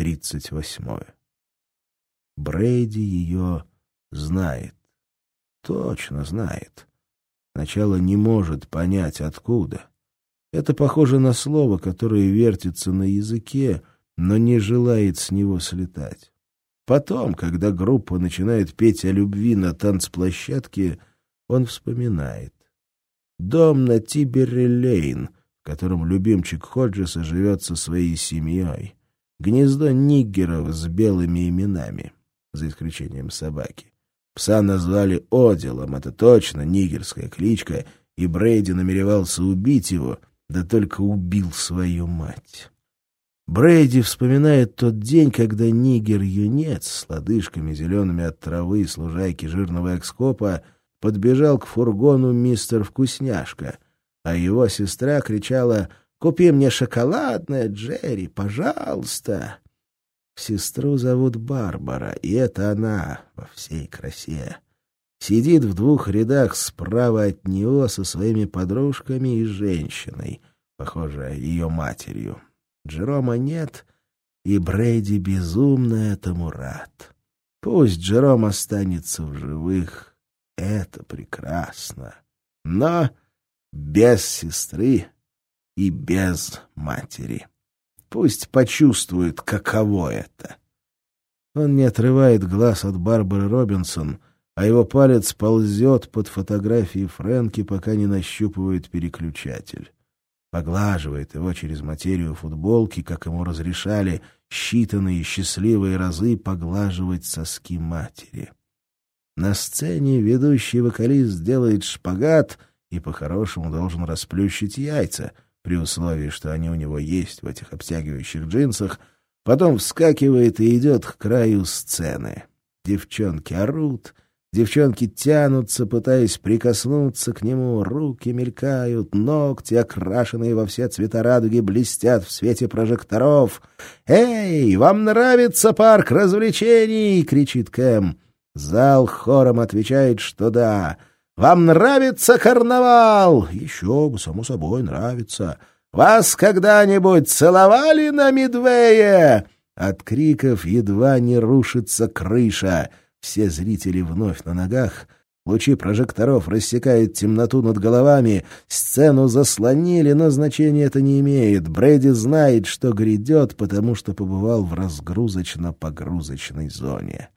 тридцать восьмое. Брейди ее знает. Точно знает. Сначала не может понять, откуда. Это похоже на слово, которое вертится на языке, но не желает с него слетать. Потом, когда группа начинает петь о любви на танцплощадке, он вспоминает. Дом на Тиберри-Лейн, в котором любимчик Ходжеса живет со своей семьей. Гнездо ниггеров с белыми именами, за исключением собаки. Пса назвали Оделом, это точно нигерская кличка, и Брейди намеревался убить его, да только убил свою мать. Брейди вспоминает тот день, когда нигер-юнец с лодыжками зелеными от травы с лужайки жирного экскопа подбежал к фургону мистер Вкусняшка, а его сестра кричала «Купи мне шоколадное, Джерри, пожалуйста!» Сестру зовут Барбара, и это она во всей красе. Сидит в двух рядах справа от него со своими подружками и женщиной, похоже, ее матерью. Джерома нет, и Брейди безумно этому рад. Пусть Джером останется в живых, это прекрасно. Но без сестры и без матери. Пусть почувствует, каково это. Он не отрывает глаз от Барбары Робинсон, а его палец ползет под фотографией Фрэнки, пока не нащупывает переключатель. Поглаживает его через материю футболки, как ему разрешали считанные счастливые разы поглаживать соски матери. На сцене ведущий вокалист делает шпагат и по-хорошему должен расплющить яйца — при условии, что они у него есть в этих обтягивающих джинсах, потом вскакивает и идет к краю сцены. Девчонки орут, девчонки тянутся, пытаясь прикоснуться к нему, руки мелькают, ногти, окрашенные во все цвета радуги, блестят в свете прожекторов. «Эй, вам нравится парк развлечений?» — кричит Кэм. Зал хором отвечает, что да — вам нравится карнавал? Еще бы, само собой, нравится. Вас когда-нибудь целовали на Мидвее? От криков едва не рушится крыша. Все зрители вновь на ногах. Лучи прожекторов рассекают темноту над головами. Сцену заслонили, но значения это не имеет. Брэди знает, что грядет, потому что побывал в разгрузочно-погрузочной зоне.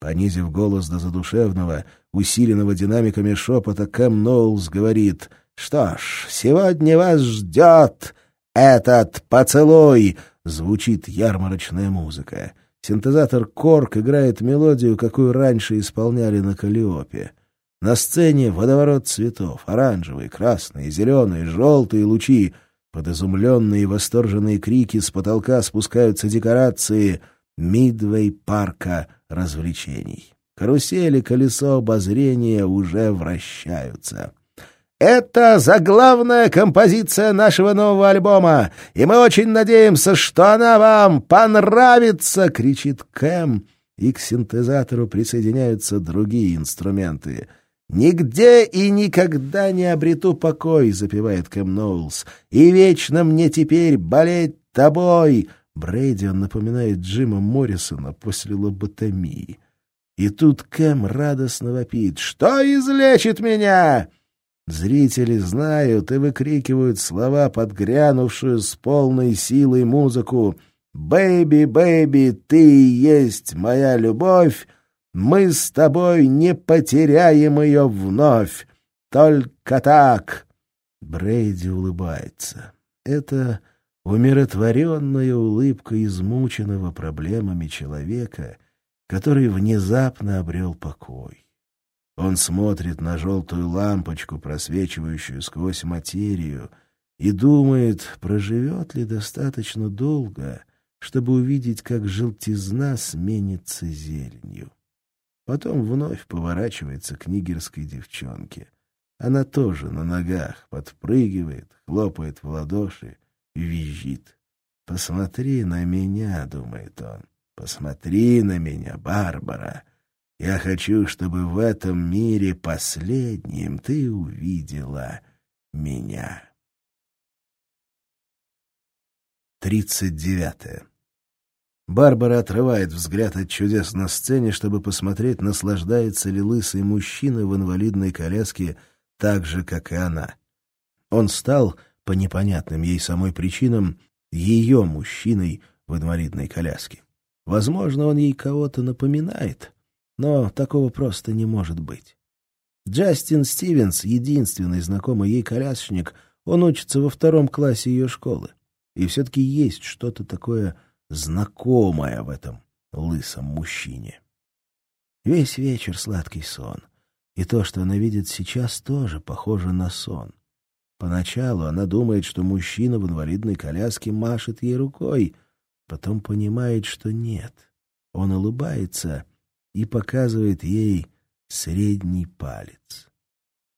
Понизив голос до задушевного, усиленного динамиками шепота, Кэм Ноулс говорит, «Что ж, сегодня вас ждет этот поцелуй!» Звучит ярмарочная музыка. Синтезатор «Корк» играет мелодию, какую раньше исполняли на Калиопе. На сцене водоворот цветов, оранжевые, красные, зеленые, желтые лучи. Под изумленные и восторженные крики с потолка спускаются декорации Мидвей парка — развлечений. Карусели, колесо обозрения уже вращаются. «Это заглавная композиция нашего нового альбома, и мы очень надеемся, что она вам понравится!» — кричит Кэм, и к синтезатору присоединяются другие инструменты. «Нигде и никогда не обрету покой», — запевает Кэм Ноулс, «и вечно мне теперь болеть тобой!» Брейди он напоминает Джима Моррисона после лоботомии. И тут Кэм радостно вопит «Что излечит меня?» Зрители знают и выкрикивают слова, под грянувшую с полной силой музыку «Baby, baby, ты есть моя любовь, мы с тобой не потеряем ее вновь, только так!» Брейди улыбается. Это умиротворенная улыбка измученного проблемами человека, который внезапно обрел покой. Он смотрит на желтую лампочку, просвечивающую сквозь материю, и думает, проживет ли достаточно долго, чтобы увидеть, как желтизна сменится зеленью. Потом вновь поворачивается к нигерской девчонке. Она тоже на ногах, подпрыгивает, хлопает в ладоши, визжит. «Посмотри на меня», — думает он, — «посмотри на меня, Барбара. Я хочу, чтобы в этом мире последним ты увидела меня». Тридцать девятое. Барбара отрывает взгляд от чудес на сцене, чтобы посмотреть, наслаждается ли лысый мужчина в инвалидной коляске так же, как и она. Он стал, по непонятным ей самой причинам, ее мужчиной в инвалидной коляске. Возможно, он ей кого-то напоминает, но такого просто не может быть. Джастин Стивенс — единственный знакомый ей колясочник, он учится во втором классе ее школы. И все-таки есть что-то такое знакомое в этом лысом мужчине. Весь вечер сладкий сон. И то, что она видит сейчас, тоже похоже на сон. Поначалу она думает, что мужчина в инвалидной коляске машет ей рукой, потом понимает, что нет. Он улыбается и показывает ей средний палец.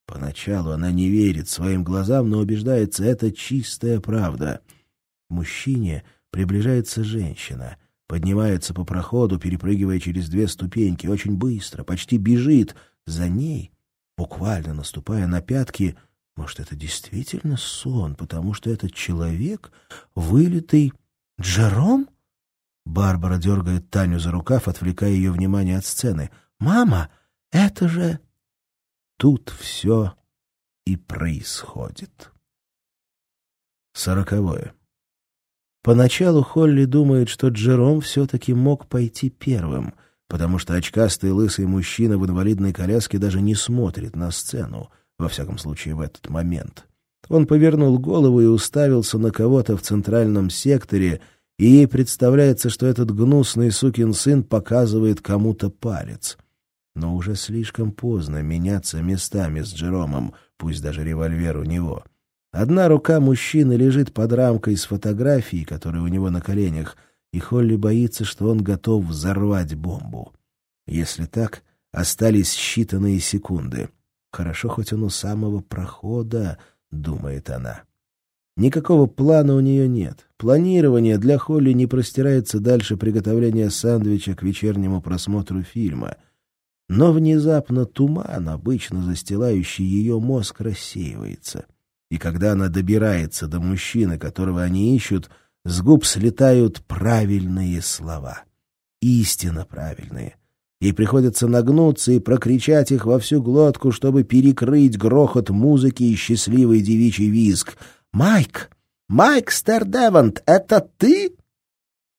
Поначалу она не верит своим глазам, но убеждается, это чистая правда. мужчине приближается женщина, поднимается по проходу, перепрыгивая через две ступеньки, очень быстро, почти бежит. За ней, буквально наступая на пятки, может, это действительно сон, потому что этот человек вылитый Джером? Барбара дергает Таню за рукав, отвлекая ее внимание от сцены. «Мама, это же...» Тут все и происходит. Сороковое. Поначалу Холли думает, что Джером все-таки мог пойти первым, потому что очкастый лысый мужчина в инвалидной коляске даже не смотрит на сцену, во всяком случае в этот момент. Он повернул голову и уставился на кого-то в центральном секторе, и ей представляется, что этот гнусный сукин сын показывает кому-то палец. Но уже слишком поздно меняться местами с Джеромом, пусть даже револьвер у него. Одна рука мужчины лежит под рамкой с фотографией, которая у него на коленях, и Холли боится, что он готов взорвать бомбу. Если так, остались считанные секунды. Хорошо, хоть он у самого прохода, — думает она. Никакого плана у нее нет. Планирование для Холли не простирается дальше приготовления сэндвича к вечернему просмотру фильма. Но внезапно туман, обычно застилающий ее мозг, рассеивается. И когда она добирается до мужчины, которого они ищут, с губ слетают правильные слова. Истинно правильные. Ей приходится нагнуться и прокричать их во всю глотку, чтобы перекрыть грохот музыки и счастливый девичий визг — «Майк! Майк Стердевант, это ты?»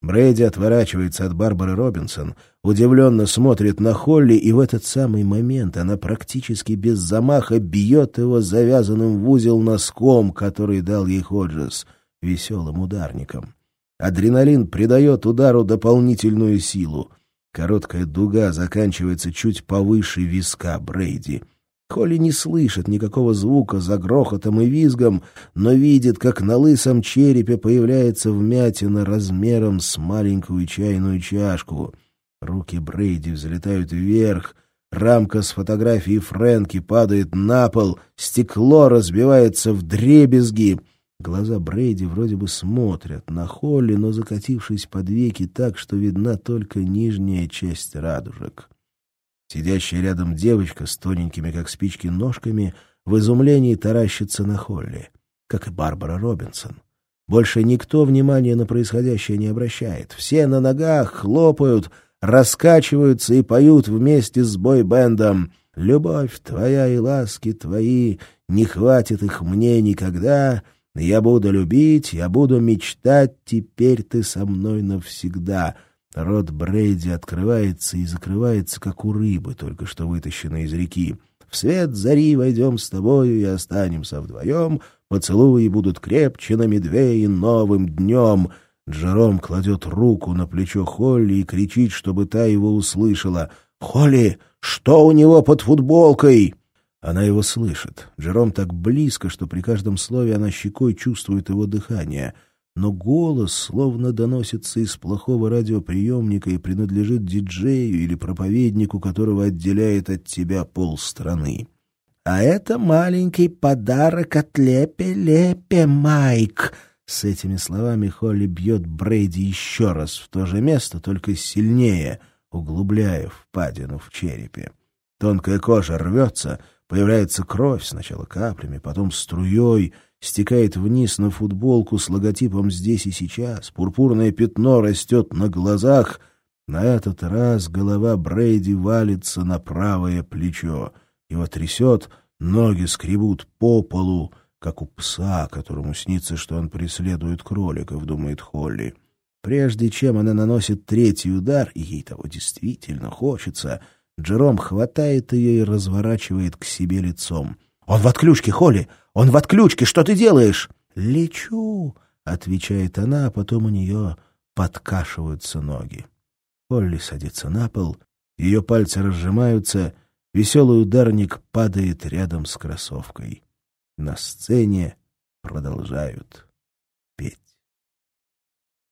Брэди отворачивается от Барбары Робинсон, удивленно смотрит на Холли, и в этот самый момент она практически без замаха бьет его завязанным в узел носком, который дал ей Ходжес, веселым ударником. Адреналин придает удару дополнительную силу. Короткая дуга заканчивается чуть повыше виска Брейди — Холли не слышит никакого звука за грохотом и визгом, но видит, как на лысом черепе появляется вмятина размером с маленькую чайную чашку. Руки Брейди взлетают вверх, рамка с фотографией Фрэнки падает на пол, стекло разбивается в дребезги. Глаза Брейди вроде бы смотрят на Холли, но закатившись под веки так, что видна только нижняя часть радужек. Сидящая рядом девочка с тоненькими, как спички, ножками в изумлении таращится на Холли, как и Барбара Робинсон. Больше никто внимания на происходящее не обращает. Все на ногах хлопают, раскачиваются и поют вместе с бой-бендом «Любовь твоя и ласки твои, не хватит их мне никогда, я буду любить, я буду мечтать, теперь ты со мной навсегда». Рот Брейди открывается и закрывается, как у рыбы, только что вытащенной из реки. В свет зари войдем с тобою и останемся вдвоем. Поцелуи будут крепче на медвее новым днем. Джером кладет руку на плечо Холли и кричит, чтобы та его услышала. «Холли, что у него под футболкой?» Она его слышит. Джером так близко, что при каждом слове она щекой чувствует его дыхание — но голос словно доносится из плохого радиоприемника и принадлежит диджею или проповеднику, которого отделяет от тебя полстраны. «А это маленький подарок от Лепе-Лепе, Майк!» С этими словами Холли бьет Брейди еще раз в то же место, только сильнее, углубляя впадину в черепе. Тонкая кожа рвется, Появляется кровь, сначала каплями, потом струей, стекает вниз на футболку с логотипом «Здесь и сейчас». Пурпурное пятно растет на глазах. На этот раз голова Брейди валится на правое плечо. Его трясет, ноги скребут по полу, как у пса, которому снится, что он преследует кроликов, думает Холли. Прежде чем она наносит третий удар, и ей того действительно хочется, Джером хватает ее и разворачивает к себе лицом. «Он в отключке, Холли! Он в отключке! Что ты делаешь?» «Лечу!» — отвечает она, а потом у нее подкашиваются ноги. Холли садится на пол, ее пальцы разжимаются, веселый ударник падает рядом с кроссовкой. На сцене продолжают петь.